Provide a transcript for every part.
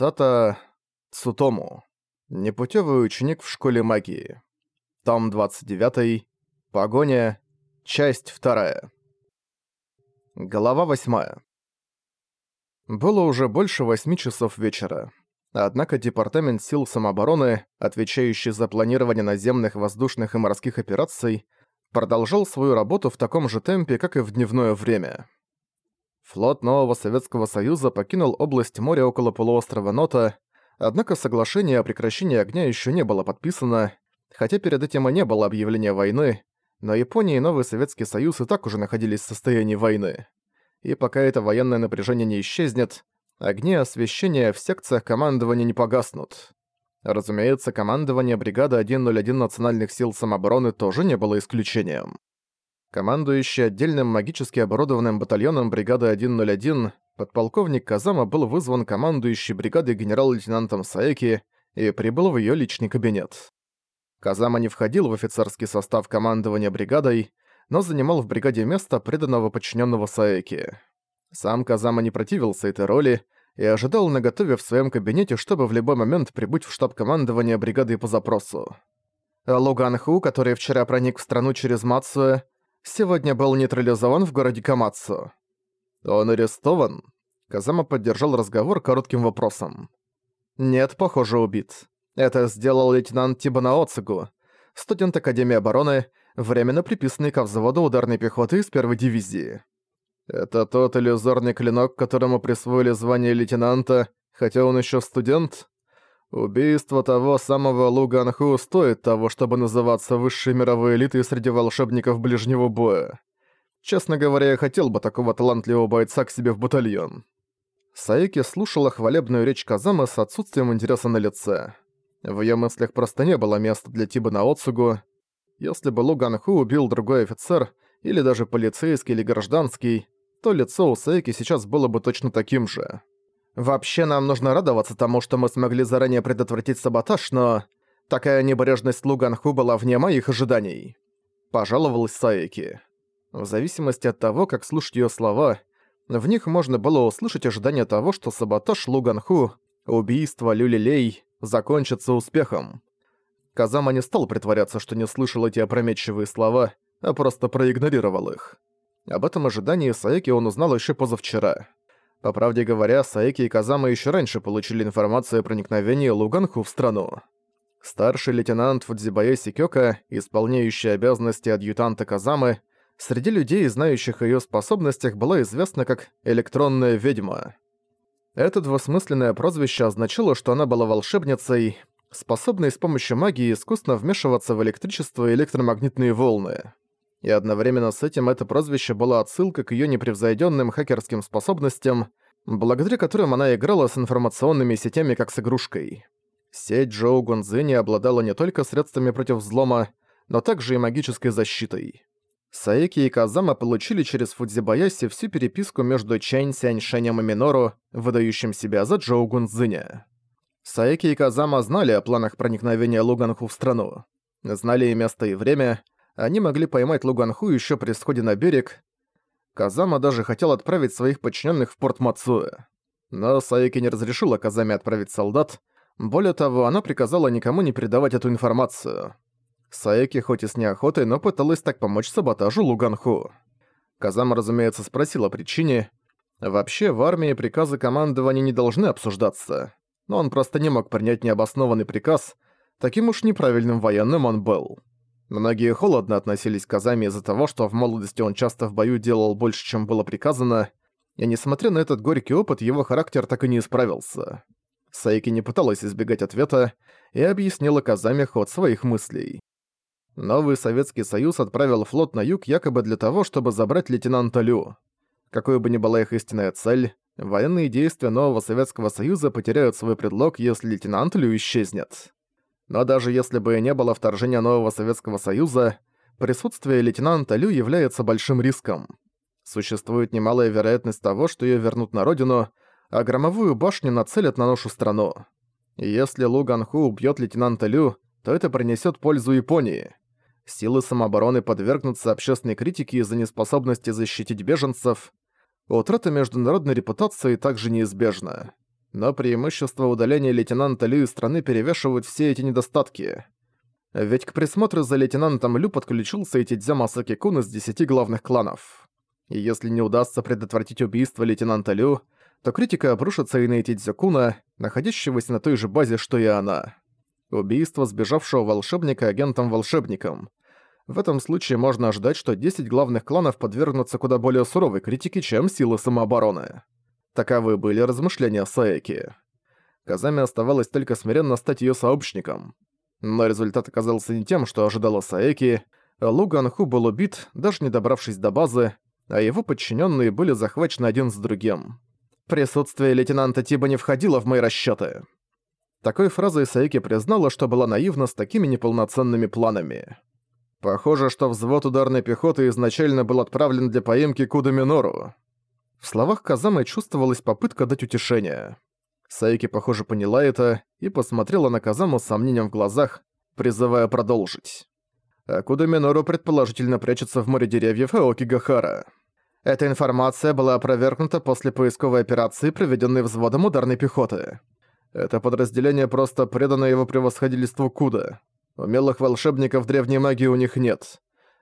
Сата Цутому. Непутевый ученик в школе магии. Том 29. Погоня. Часть 2. Глава 8. Было уже больше восьми часов вечера. Однако Департамент сил самообороны, отвечающий за планирование наземных, воздушных и морских операций, продолжал свою работу в таком же темпе, как и в дневное время. Флот нового Советского Союза покинул область моря около полуострова Нота, однако соглашение о прекращении огня еще не было подписано, хотя перед этим и не было объявления войны, но Япония и новый Советский Союз и так уже находились в состоянии войны. И пока это военное напряжение не исчезнет, огни освещения в секциях командования не погаснут. Разумеется, командование бригады 101 национальных сил самообороны тоже не было исключением. Командующий отдельным магически оборудованным батальоном бригады 101, подполковник Казама был вызван командующей бригадой генерал-лейтенантом Саеки и прибыл в ее личный кабинет. Казама не входил в офицерский состав командования бригадой, но занимал в бригаде место преданного подчиненного Саеки. Сам Казама не противился этой роли и ожидал наготове в своем кабинете, чтобы в любой момент прибыть в штаб командования бригады по запросу. Луган Ху, который вчера проник в страну через Мацуэ, сегодня был нейтрализован в городе Камацу. Он арестован? Казама поддержал разговор коротким вопросом. Нет, похоже, убит. Это сделал лейтенант Тибана Оцигу, студент Академии обороны, временно приписанный ко взводу ударной пехоты из первой дивизии. Это тот иллюзорный клинок, которому присвоили звание лейтенанта, хотя он еще студент? Убийство того самого Лу Ганху стоит того, чтобы называться высшей мировой элитой среди волшебников ближнего боя. Честно говоря, я хотел бы такого талантливого бойца к себе в батальон. Саики слушала хвалебную речь Казамы с отсутствием интереса на лице. В её мыслях просто не было места для Тибана Оцугу. Если бы Лу Ганху убил другой офицер, или даже полицейский или гражданский, то лицо у Саики сейчас было бы точно таким же. Вообще нам нужно радоваться тому, что мы смогли заранее предотвратить саботаж, но... Такая небрежность Луганху была вне моих ожиданий. Пожаловалась Саики. В зависимости от того, как слушать её слова, в них можно было услышать ожидание того, что саботаж Луганху, убийство Люлилей, закончится успехом. Казама не стал притворяться, что не слышал эти опрометчивые слова, а просто проигнорировал их. Об этом ожидании Саеки он узнал ещё позавчера. По правде говоря, Саеки и Казама еще раньше получили информацию о проникновении Луганху в страну. Старший лейтенант Фудзибае Сикёка, исполняющий обязанности адъютанта Казамы, среди людей, знающих о её способностях, была известна как «электронная ведьма». Это двусмысленное прозвище означало, что она была волшебницей, способной с помощью магии искусно вмешиваться в электричество и электромагнитные волны и одновременно с этим это прозвище было отсылкой к её непревзойдённым хакерским способностям, благодаря которым она играла с информационными сетями как с игрушкой. Сеть Джоу Гунзини обладала не только средствами против взлома, но также и магической защитой. Саеки и Казама получили через Фудзибаяси всю переписку между Чэнь Сяньшэнем и Минору, выдающим себя за Джоу Гунзиня. Саеки и Казама знали о планах проникновения Луганху в страну. Знали и место, и время, они могли поймать Луганху еще при сходе на берег. Казама даже хотел отправить своих подчиненных в порт Мацуэ. Но Саики не разрешила Казаме отправить солдат. Более того, она приказала никому не передавать эту информацию. Саики хоть и с неохотой, но пыталась так помочь саботажу Луганху. Казама, разумеется, спросила о причине. Вообще, в армии приказы командования не должны обсуждаться. Но он просто не мог принять необоснованный приказ, таким уж неправильным военным он был. Многие холодно относились к Казами из-за того, что в молодости он часто в бою делал больше, чем было приказано, и несмотря на этот горький опыт, его характер так и не исправился. Сайки не пыталась избегать ответа и объяснила Казами ход своих мыслей. Новый Советский Союз отправил флот на юг якобы для того, чтобы забрать лейтенанта Лю. Какой бы ни была их истинная цель, военные действия нового Советского Союза потеряют свой предлог, если лейтенант Лю исчезнет. Но даже если бы и не было вторжения нового Советского Союза, присутствие лейтенанта Лю является большим риском. Существует немалая вероятность того, что её вернут на родину, а громовую башню нацелят на нашу страну. И если Лу Ганху убьёт лейтенанта Лю, то это принесёт пользу Японии. Силы самообороны подвергнутся общественной критике из-за неспособности защитить беженцев. Утрата международной репутации также неизбежна. Но преимущество удаления лейтенанта Лю из страны перевешивают все эти недостатки. Ведь к присмотру за лейтенантом Лю подключился и Тидзя Масаки-кун из десяти главных кланов. И если не удастся предотвратить убийство лейтенанта Лю, то критика обрушится и на Итидзю-куна, находящегося на той же базе, что и она. Убийство сбежавшего волшебника агентом-волшебником. В этом случае можно ожидать, что 10 главных кланов подвергнутся куда более суровой критике, чем силы самообороны. Таковы были размышления Саэки. Казами оставалось только смиренно стать ее сообщником. Но результат оказался не тем, что ожидала Саэки. Лу Ганху был убит, даже не добравшись до базы, а его подчиненные были захвачены один с другим. Присутствие лейтенанта Тиба не входило в мои расчеты. Такой фразой Саэки признала, что была наивна с такими неполноценными планами. Похоже, что взвод ударной пехоты изначально был отправлен для поимки Куда Минору. В словах Казамы чувствовалась попытка дать утешение. Саики, похоже, поняла это и посмотрела на Казаму с сомнением в глазах, призывая продолжить. А Куда Минору предположительно прячется в море деревьев Аокигахара. Эта информация была опровергнута после поисковой операции, проведенной взводом ударной пехоты. Это подразделение просто предано его превосходительству Куда. Умелых волшебников древней магии у них нет.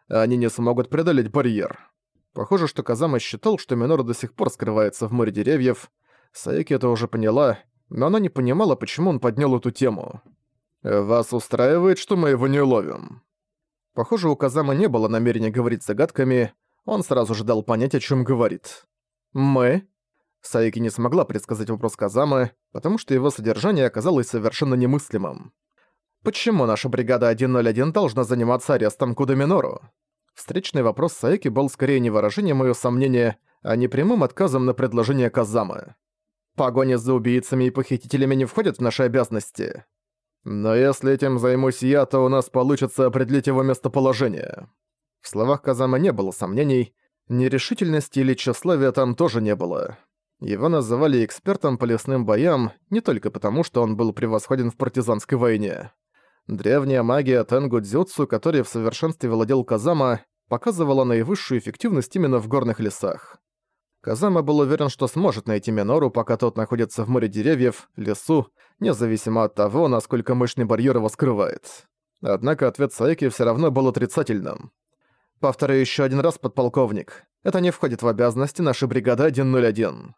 Они не смогут преодолеть барьер. Похоже, что Казама считал, что Минора до сих пор скрывается в море деревьев. Саеки это уже поняла, но она не понимала, почему он поднял эту тему. «Вас устраивает, что мы его не ловим?» Похоже, у Казама не было намерения говорить загадками, он сразу же дал понять, о чем говорит. «Мы?» Саеки не смогла предсказать вопрос Казамы, потому что его содержание оказалось совершенно немыслимым. Почему наша бригада 101 должна заниматься арестом Кудаминору? Встречный вопрос Саеки был скорее не выражением моего сомнения, а не прямым отказом на предложение Казамы. Погони за убийцами и похитителями не входят в наши обязанности. Но если этим займусь я, то у нас получится определить его местоположение. В словах Казамы не было сомнений, нерешительности или тщеславия там тоже не было. Его называли экспертом по лесным боям не только потому, что он был превосходен в партизанской войне. Древняя магия Тенгу Дзюцу, которой в совершенстве владел Казама, показывала наивысшую эффективность именно в горных лесах. Казама был уверен, что сможет найти Минору, пока тот находится в море деревьев, лесу, независимо от того, насколько мощный барьер его скрывает. Однако ответ Саеки все равно был отрицательным. «Повторю еще один раз, подполковник. Это не входит в обязанности нашей бригады 101.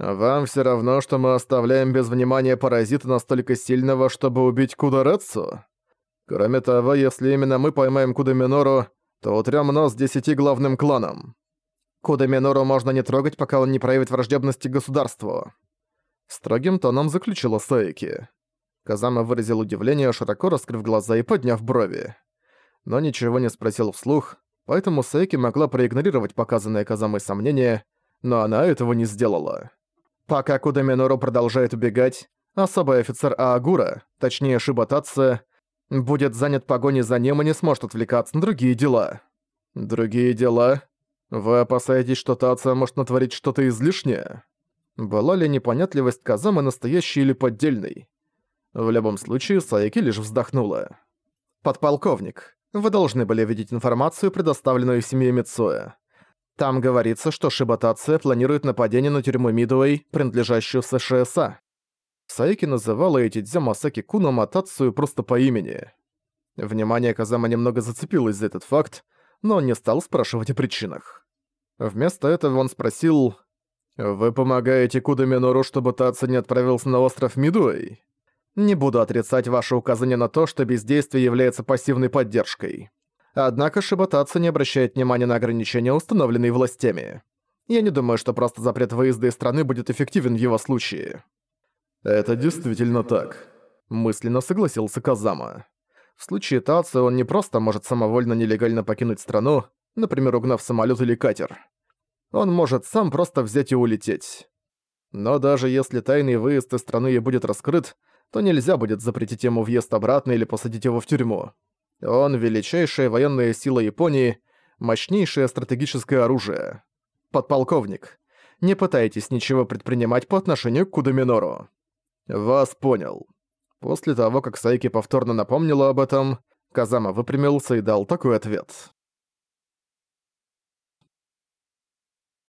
«Вам все равно, что мы оставляем без внимания паразита настолько сильного, чтобы убить Кударецу? Кроме того, если именно мы поймаем Кудаминору, то утрем нос десяти главным кланам. Кудаминору можно не трогать, пока он не проявит враждебности государству». Строгим тоном заключила Саики. Казама выразил удивление, широко раскрыв глаза и подняв брови. Но ничего не спросил вслух, поэтому Саики могла проигнорировать показанное Казамой сомнения, но она этого не сделала. Пока Кудаминору продолжает убегать, особый офицер Аагура, точнее Шиботация, будет занят погоней за ним и не сможет отвлекаться на другие дела. Другие дела? Вы опасаетесь, что Тация может натворить что-то излишнее? Была ли непонятливость Казамы настоящей или поддельной? В любом случае, Саики лишь вздохнула. «Подполковник, вы должны были видеть информацию, предоставленную семьей Мицуэ. Там говорится, что Шиботация планирует нападение на тюрьму Мидуэй, принадлежащую СШСА. Саики называла эти Дзя Масаки Куна Матацию просто по имени. Внимание Казама немного зацепилось за этот факт, но он не стал спрашивать о причинах. Вместо этого он спросил, «Вы помогаете Куда Минору, чтобы Тация не отправился на остров Мидуэй?» «Не буду отрицать ваше указание на то, что бездействие является пассивной поддержкой. Однако Шиботаца не обращает внимания на ограничения, установленные властями. Я не думаю, что просто запрет выезда из страны будет эффективен в его случае. «Это действительно так», — мысленно согласился Казама. В случае Таци он не просто может самовольно нелегально покинуть страну, например, угнав самолет или катер. Он может сам просто взять и улететь. Но даже если тайный выезд из страны и будет раскрыт, то нельзя будет запретить ему въезд обратно или посадить его в тюрьму. Он — величайшая военная сила Японии, мощнейшее стратегическое оружие. Подполковник, не пытайтесь ничего предпринимать по отношению к Кудаминору. Вас понял. После того, как Сайки повторно напомнила об этом, Казама выпрямился и дал такой ответ.